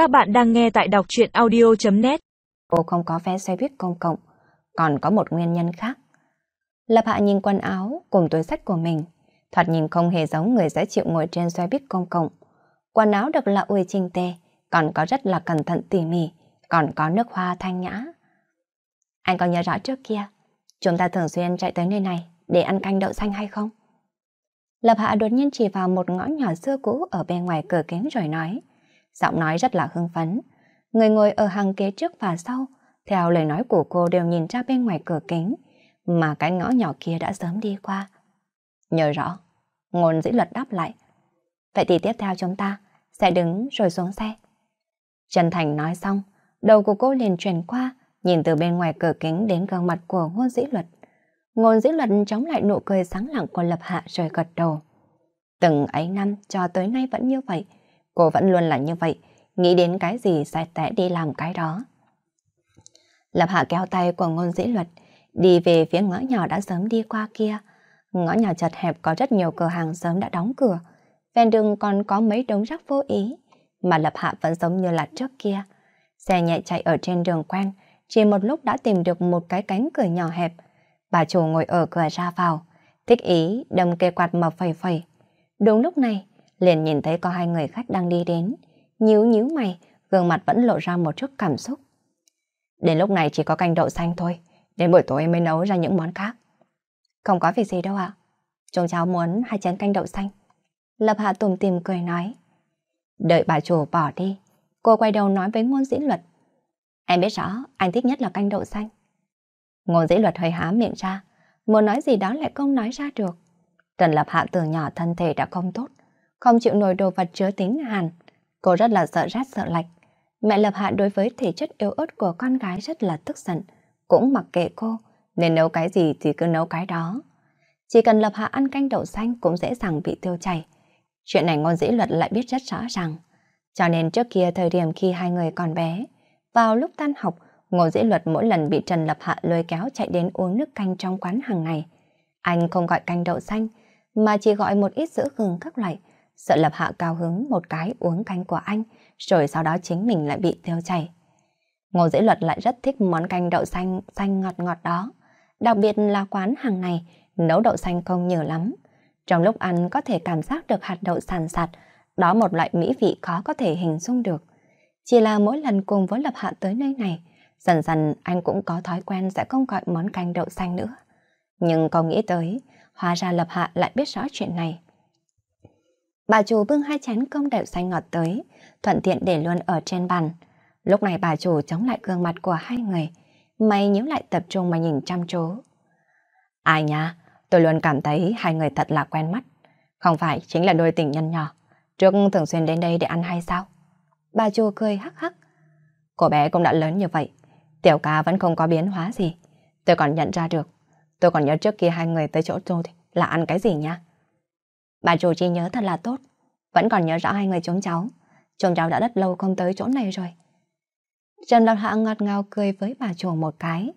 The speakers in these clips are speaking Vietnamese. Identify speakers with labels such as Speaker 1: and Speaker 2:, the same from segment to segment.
Speaker 1: Các bạn đang nghe tại đọc chuyện audio.net
Speaker 2: Cô không có vé xe buýt công cộng, còn có một nguyên nhân khác. Lập Hạ nhìn quần áo cùng túi sách của mình, thoạt nhìn không hề giống người sẽ chịu ngồi trên xe buýt công cộng. Quần áo được là ui trinh tê, còn có rất là cẩn thận tỉ mỉ, còn có nước hoa thanh nhã. Anh có nhớ rõ trước kia, chúng ta thường xuyên chạy tới nơi này để ăn canh đậu xanh hay không? Lập Hạ đột nhiên chỉ vào một ngõ nhỏ xưa cũ ở bên ngoài cửa kính rồi nói. Giọng nói rất là hưng phấn. Người ngồi ở hàng kế trước và sau, theo lời nói của cô đều nhìn ra bên ngoài cửa kính, mà cái ngõ nhỏ kia đã sớm đi qua. Nhớ rõ, ngôn dĩ luật đáp lại. Vậy thì tiếp theo chúng ta sẽ đứng rồi xuống xe. Trần Thành nói xong, đầu của cô liền chuyển qua, nhìn từ bên ngoài cửa kính đến gương mặt của ngôn dĩ luật. Ngôn dĩ luật chống lại nụ cười sáng lặng của Lập Hạ rồi gật đầu. Từng ấy năm cho tới nay vẫn như vậy, cô vẫn luôn là như vậy, nghĩ đến cái gì sẽ tẽ đi làm cái đó. Lập Hạ kéo tay của ngôn dĩ luật, đi về phía ngõ nhỏ đã sớm đi qua kia. Ngõ nhỏ chật hẹp có rất nhiều cửa hàng sớm đã đóng cửa, ven đường còn có mấy đống rác vô ý, mà Lập Hạ vẫn giống như là trước kia. Xe nhẹ chạy ở trên đường quen, chỉ một lúc đã tìm được một cái cánh cửa nhỏ hẹp, Bà chủ ngồi ở cửa ra vào, thích ý đâm cây quạt mà phẩy phẩy. Đúng lúc này, liền nhìn thấy có hai người khách đang đi đến. Nhíu nhíu mày, gương mặt vẫn lộ ra một chút cảm xúc. Đến lúc này chỉ có canh đậu xanh thôi, đến buổi tối mới nấu ra những món khác. Không có việc gì đâu ạ. Chúng cháu muốn hai chén canh đậu xanh. Lập hạ tùm tìm cười nói. Đợi bà chủ bỏ đi, cô quay đầu nói với ngôn dĩ luật. Em biết rõ, anh thích nhất là canh đậu xanh. Ngôn dĩ luật hơi há miệng ra, muốn nói gì đó lại không nói ra được. Trần Lập Hạ từ nhỏ thân thể đã không tốt, không chịu nổi đồ vật chứa tính hàn. Cô rất là sợ rát sợ lạnh. Mẹ Lập Hạ đối với thể chất yếu ớt của con gái rất là tức giận, cũng mặc kệ cô, nên nấu cái gì thì cứ nấu cái đó. Chỉ cần Lập Hạ ăn canh đậu xanh cũng dễ dàng bị tiêu chảy. Chuyện này ngôn dĩ luật lại biết rất rõ ràng. Cho nên trước kia thời điểm khi hai người còn bé, vào lúc tan học, Ngô Dĩ Luật mỗi lần bị Trần Lập Hạ lôi kéo chạy đến uống nước canh trong quán hàng ngày. Anh không gọi canh đậu xanh, mà chỉ gọi một ít sữa gừng các loại. Sợ Lập Hạ cao hứng một cái uống canh của anh, rồi sau đó chính mình lại bị tiêu chảy. Ngô Dĩ Luật lại rất thích món canh đậu xanh xanh ngọt ngọt đó. Đặc biệt là quán hàng ngày, nấu đậu xanh không nhiều lắm. Trong lúc ăn có thể cảm giác được hạt đậu sàn sạt, đó một loại mỹ vị khó có thể hình dung được. Chỉ là mỗi lần cùng với Lập Hạ tới nơi này, Dần dần anh cũng có thói quen sẽ không gọi món canh đậu xanh nữa. Nhưng không nghĩ tới, hóa ra Lập Hạ lại biết rõ chuyện này. Bà chủ bưng hai chén cơm đậu xanh ngọt tới, thuận tiện để luôn ở trên bàn. Lúc này bà chủ chống lại gương mặt của hai người, mày nhíu lại tập trung mà nhìn chăm chú. Ai nha, tôi luôn cảm thấy hai người thật là quen mắt. Không phải chính là đôi tình nhân nhỏ, trước thường xuyên đến đây để ăn hay sao? Bà chủ cười hắc hắc. Cô bé cũng đã lớn như vậy, Tiểu ca vẫn không có biến hóa gì. Tôi còn nhận ra được. Tôi còn nhớ trước kia hai người tới chỗ tôi là ăn cái gì nha. Bà chủ trí nhớ thật là tốt. Vẫn còn nhớ rõ hai người chúng cháu. Chúng cháu đã rất lâu không tới chỗ này rồi. Trần Lập Hạ ngọt ngào cười với bà chủ một cái.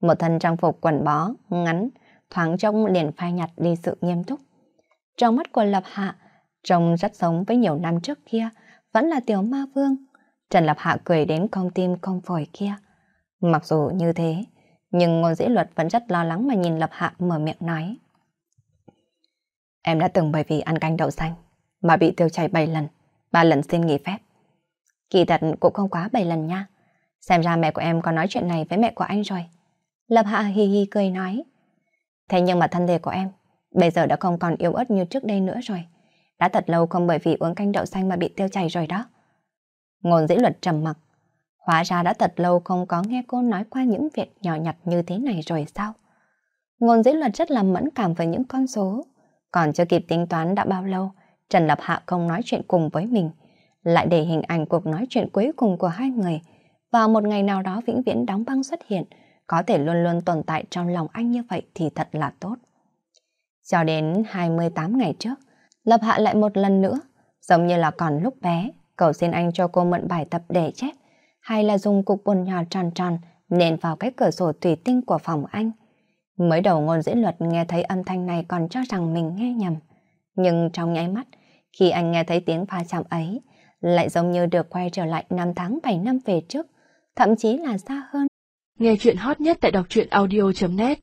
Speaker 2: Một thân trang phục quần bó, ngắn, thoáng trông liền phai nhạt đi sự nghiêm túc. Trong mắt của Lập Hạ, trông rất giống với nhiều năm trước kia, vẫn là tiểu ma vương. Trần Lập Hạ cười đến con tim con phổi kia. Mặc dù như thế, nhưng ngôn dĩ luật vẫn rất lo lắng mà nhìn Lập Hạ mở miệng nói. Em đã từng bởi vì ăn canh đậu xanh mà bị tiêu chảy 7 lần, 3 lần xin nghỉ phép. Kỳ thật cũng không quá 7 lần nha. Xem ra mẹ của em có nói chuyện này với mẹ của anh rồi. Lập Hạ hi hi cười nói. Thế nhưng mà thân thể của em bây giờ đã không còn yếu ớt như trước đây nữa rồi. Đã thật lâu không bởi vì uống canh đậu xanh mà bị tiêu chảy rồi đó. Ngôn dĩ luật trầm mặc, Hóa ra đã thật lâu không có nghe cô nói qua những việc nhỏ nhặt như thế này rồi sao? Ngôn dĩ luật rất là mẫn cảm với những con số. Còn chưa kịp tính toán đã bao lâu, Trần Lập Hạ không nói chuyện cùng với mình, lại để hình ảnh cuộc nói chuyện cuối cùng của hai người. Vào một ngày nào đó vĩnh viễn đóng băng xuất hiện, có thể luôn luôn tồn tại trong lòng anh như vậy thì thật là tốt. Cho đến 28 ngày trước, Lập Hạ lại một lần nữa, giống như là còn lúc bé, cầu xin anh cho cô mượn bài tập để chép, hay là dùng cục bồn nhỏ tròn tròn nền vào cái cửa sổ tùy tinh của phòng anh. Mới đầu ngôn diễn luật nghe thấy âm thanh này còn cho rằng mình nghe nhầm. Nhưng trong nháy mắt, khi anh nghe thấy tiếng pha chạm ấy, lại giống như được quay trở lại năm tháng 7 năm về trước, thậm chí là xa hơn.
Speaker 1: Nghe chuyện hot nhất tại đọc truyện audio.net